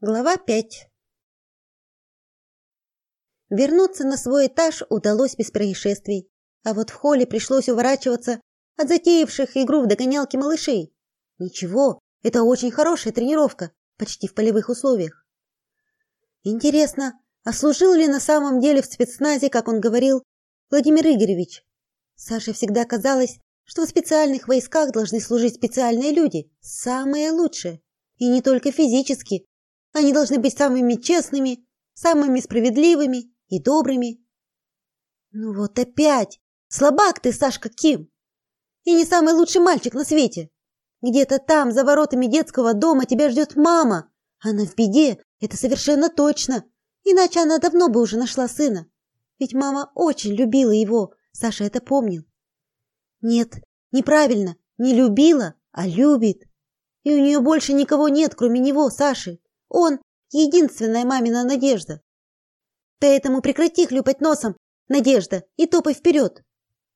Глава 5. Вернуться на свой этаж удалось без происшествий, а вот в холле пришлось уворачиваться от затеявших игру в догонялки малышей. Ничего, это очень хорошая тренировка, почти в полевых условиях. Интересно, а служил ли на самом деле в спецназе, как он говорил, Владимир Игоревич? Саше всегда казалось, что в специальных войсках должны служить специальные люди, самые лучшие, и не только физически, они должны быть самыми честными, самыми справедливыми и добрыми. Ну вот опять. Слабак ты, Сашка Ким. И не самый лучший мальчик на свете. Где-то там, за воротами детского дома, тебя ждет мама. Она в беде, это совершенно точно. Иначе она давно бы уже нашла сына. Ведь мама очень любила его, Саша это помнил. Нет, неправильно, не любила, а любит. И у нее больше никого нет, кроме него, Саши. Он единственная мамина надежда. Поэтому прекрати хлюпать носом, Надежда, и топай вперед.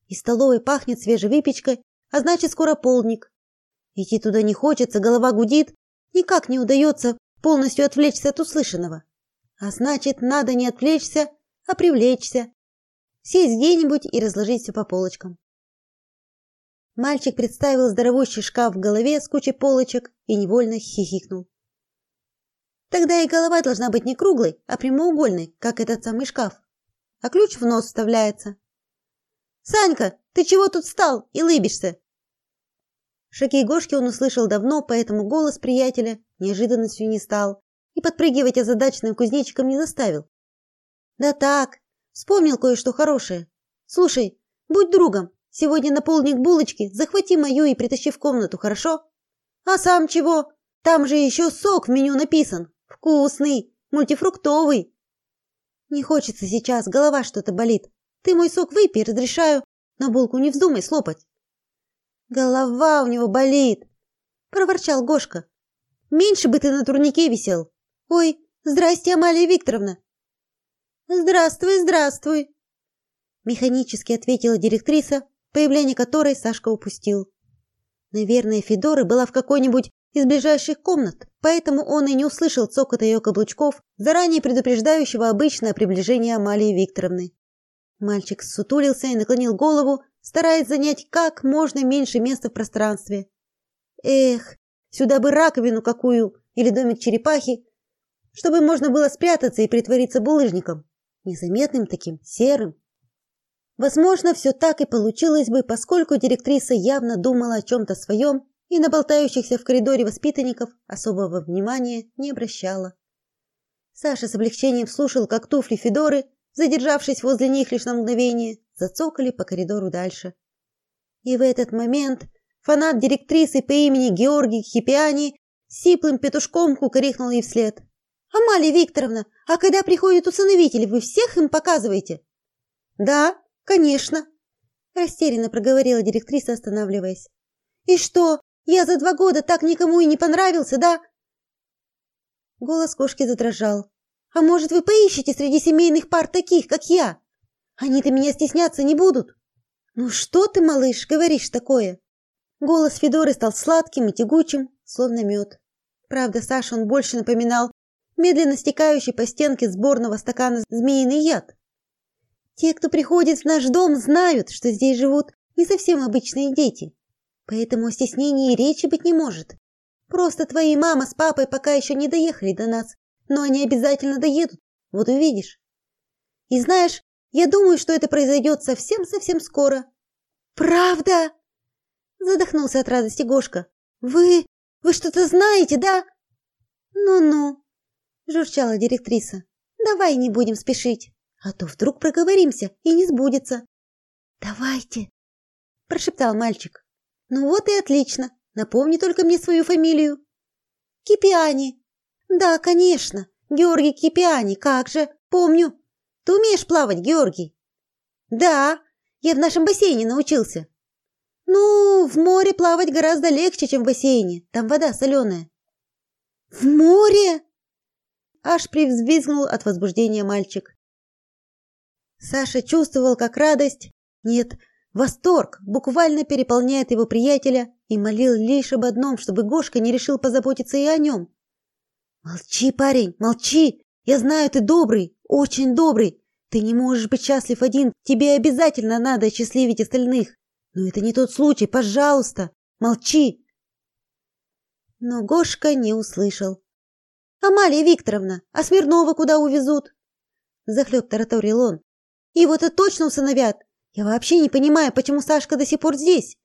Из столовой пахнет свежей выпечкой, а значит, скоро полдник. Идти туда не хочется, голова гудит, никак не удается полностью отвлечься от услышанного. А значит, надо не отвлечься, а привлечься. Сесть где-нибудь и разложить все по полочкам. Мальчик представил здоровущий шкаф в голове с кучей полочек и невольно хихикнул. Тогда и голова должна быть не круглой, а прямоугольной, как этот самый шкаф. А ключ в нос вставляется. Санька, ты чего тут встал и лыбишься? Шаги Гошки он услышал давно, поэтому голос приятеля неожиданностью не стал и подпрыгивать озадаченным кузнечиком не заставил. Да так, вспомнил кое-что хорошее. Слушай, будь другом, сегодня на полдник булочки захвати мою и притащи в комнату, хорошо? А сам чего? Там же еще сок в меню написан. Вкусный, мультифруктовый. Не хочется сейчас, голова что-то болит. Ты мой сок выпей, разрешаю, но булку не вздумай слопать. Голова у него болит, проворчал Гошка. Меньше бы ты на турнике висел. Ой, здрасте, Амалия Викторовна. Здравствуй, здравствуй, механически ответила директриса, появление которой Сашка упустил. Наверное, Федора была в какой-нибудь из ближайших комнат, поэтому он и не услышал цокота ее каблучков, заранее предупреждающего обычное приближение Амалии Викторовны. Мальчик сутулился и наклонил голову, стараясь занять как можно меньше места в пространстве. Эх, сюда бы раковину какую или домик черепахи, чтобы можно было спрятаться и притвориться булыжником, незаметным таким, серым. Возможно, все так и получилось бы, поскольку директриса явно думала о чем то своем и на болтающихся в коридоре воспитанников особого внимания не обращала. Саша с облегчением слушал, как туфли Федоры, задержавшись возле них лишь на мгновение, зацокали по коридору дальше. И в этот момент фанат директрисы по имени Георгий Хипиани сиплым петушком кукарекнул ей вслед. «Амалия Викторовна, а когда приходят усыновители, вы всех им показываете?» «Да, конечно», – растерянно проговорила директриса, останавливаясь. «И что, я за два года так никому и не понравился, да? Голос кошки задрожал. А может, вы поищете среди семейных пар таких, как я? Они-то меня стесняться не будут. Ну что ты, малыш, говоришь такое? Голос Федоры стал сладким и тягучим, словно мед. Правда, Саша он больше напоминал медленно стекающий по стенке сборного стакана змеиный яд. Те, кто приходит в наш дом, знают, что здесь живут не совсем обычные дети. Поэтому о стеснении речи быть не может. Просто твои мама с папой пока еще не доехали до нас, но они обязательно доедут. Вот увидишь. И знаешь, я думаю, что это произойдет совсем-совсем скоро. Правда? Задохнулся от радости Гошка. Вы вы что-то знаете, да? Ну-ну, журчала директриса. Давай не будем спешить, а то вдруг проговоримся и не сбудется. Давайте, прошептал мальчик. Ну вот и отлично. Напомни только мне свою фамилию. Кипиани. Да, конечно. Георгий Кипиани. Как же? Помню. Ты умеешь плавать, Георгий? Да, я в нашем бассейне научился. Ну, в море плавать гораздо легче, чем в бассейне. Там вода соленая. В море? Аж привзвизгнул от возбуждения мальчик. Саша чувствовал, как радость, нет, Восторг буквально переполняет его приятеля и молил лишь об одном, чтобы Гошка не решил позаботиться и о нем. Молчи, парень, молчи. Я знаю, ты добрый, очень добрый. Ты не можешь быть счастлив один. Тебе обязательно надо счастливить остальных. Но это не тот случай, пожалуйста. Молчи. Но Гошка не услышал. Амалия Викторовна, а Смирнова куда увезут? Захлеб тараторил он. Его-то точно усыновят. Я вообще не понимаю, почему Сашка до сих пор здесь.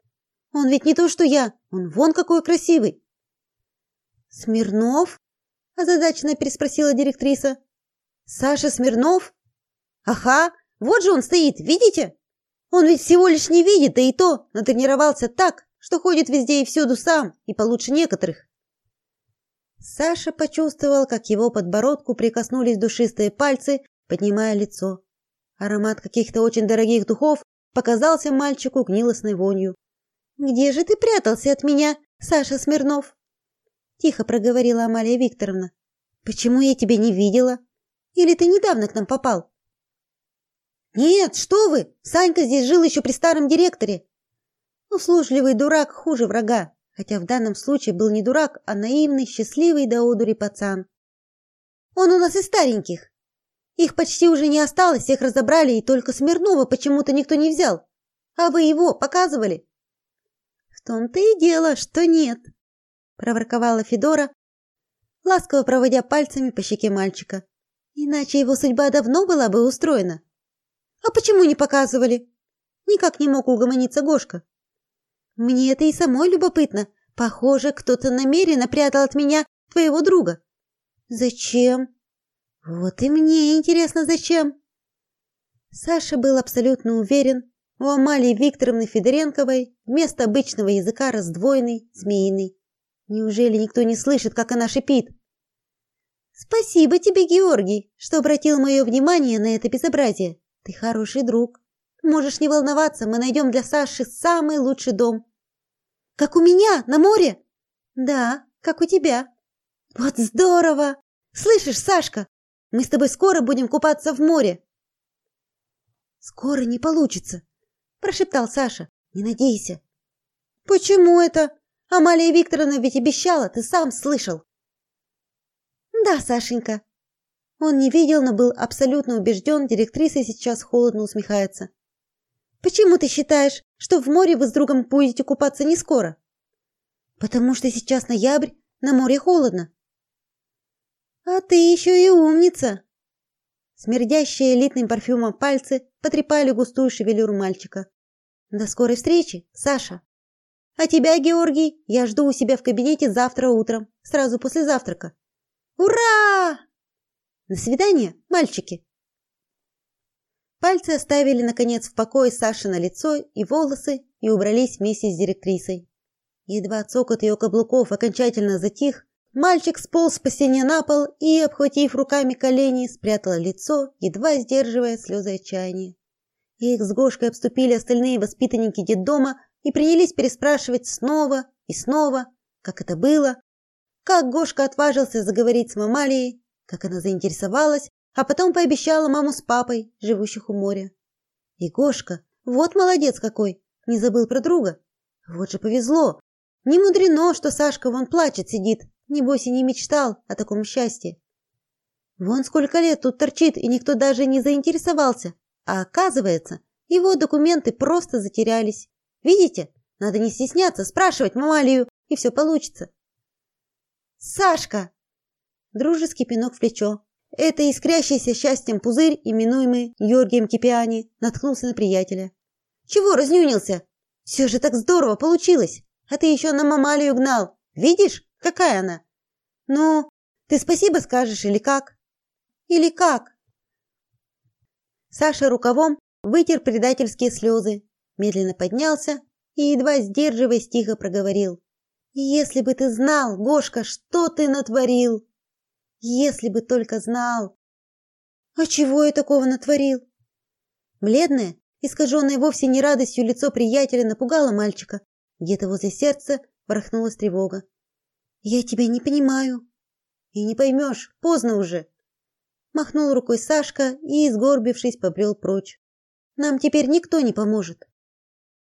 Он ведь не то, что я. Он вон какой красивый. Смирнов? озадаченно переспросила директриса. Саша Смирнов? Ага, вот же он стоит, видите? Он ведь всего лишь не видит, да и то натренировался так, что ходит везде и всюду сам, и получше некоторых. Саша почувствовал, как его подбородку прикоснулись душистые пальцы, поднимая лицо. Аромат каких-то очень дорогих духов показался мальчику гнилостной вонью. Где же ты прятался от меня, Саша Смирнов? тихо проговорила Амалия Викторовна. Почему я тебя не видела? Или ты недавно к нам попал? Нет, что вы? Санька здесь жил еще при старом директоре. Услужливый дурак хуже врага, хотя в данном случае был не дурак, а наивный, счастливый до одури пацан. Он у нас из стареньких. Их почти уже не осталось, всех разобрали, и только Смирнова почему-то никто не взял. А вы его показывали? В том-то и дело, что нет, проворковала Федора, ласково проводя пальцами по щеке мальчика. Иначе его судьба давно была бы устроена. А почему не показывали? Никак не мог угомониться Гошка. Мне это и самой любопытно. Похоже, кто-то намеренно прятал от меня твоего друга. Зачем? Вот и мне интересно, зачем. Саша был абсолютно уверен, у Амалии Викторовны Федоренковой вместо обычного языка раздвоенный, змеиный. Неужели никто не слышит, как она шипит? Спасибо тебе, Георгий, что обратил мое внимание на это безобразие. Ты хороший друг. Можешь не волноваться, мы найдем для Саши самый лучший дом. Как у меня, на море? Да, как у тебя. Вот здорово. Слышишь, Сашка, мы с тобой скоро будем купаться в море. Скоро не получится, прошептал Саша. Не надейся. Почему это? Амалия Викторовна ведь обещала, ты сам слышал. Да, Сашенька. Он не видел, но был абсолютно убежден, директриса сейчас холодно усмехается. Почему ты считаешь, что в море вы с другом будете купаться не скоро? Потому что сейчас ноябрь, на море холодно. А ты еще и умница. Смердящие элитным парфюмом пальцы потрепали густую шевелюру мальчика. До скорой встречи, Саша. А тебя, Георгий, я жду у себя в кабинете завтра утром, сразу после завтрака. Ура! До свидания, мальчики. Пальцы оставили наконец в покое Саши на лицо и волосы и убрались вместе с директрисой. Едва цокот ее каблуков окончательно затих, мальчик сполз по стене на пол и, обхватив руками колени, спрятал лицо, едва сдерживая слезы отчаяния. Их с Гошкой обступили остальные воспитанники детдома, и принялись переспрашивать снова и снова, как это было, как Гошка отважился заговорить с Мамалией, как она заинтересовалась, а потом пообещала маму с папой, живущих у моря. И Гошка, вот молодец какой, не забыл про друга. Вот же повезло. Не мудрено, что Сашка вон плачет сидит, небось и не мечтал о таком счастье. Вон сколько лет тут торчит, и никто даже не заинтересовался. А оказывается, его документы просто затерялись. Видите? Надо не стесняться, спрашивать Мамалию, и все получится. Сашка! Дружеский пинок в плечо. Это искрящийся счастьем пузырь, именуемый Георгием Кипиани, наткнулся на приятеля. Чего разнюнился? Все же так здорово получилось. А ты еще на Мамалию гнал. Видишь, какая она? Ну, ты спасибо скажешь или как? Или как? Саша рукавом вытер предательские слезы, медленно поднялся и, едва сдерживаясь, тихо проговорил. «Если бы ты знал, Гошка, что ты натворил! Если бы только знал!» «А чего я такого натворил?» Бледное, искаженное вовсе не радостью лицо приятеля напугало мальчика. Где-то возле сердца ворохнулась тревога. «Я тебя не понимаю». «И не поймешь, поздно уже!» Махнул рукой Сашка и, сгорбившись, побрел прочь. Нам теперь никто не поможет.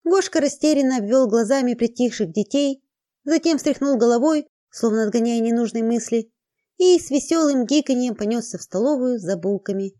Гошка растерянно обвел глазами притихших детей, затем встряхнул головой, словно отгоняя ненужные мысли, и с веселым гиканьем понесся в столовую за булками.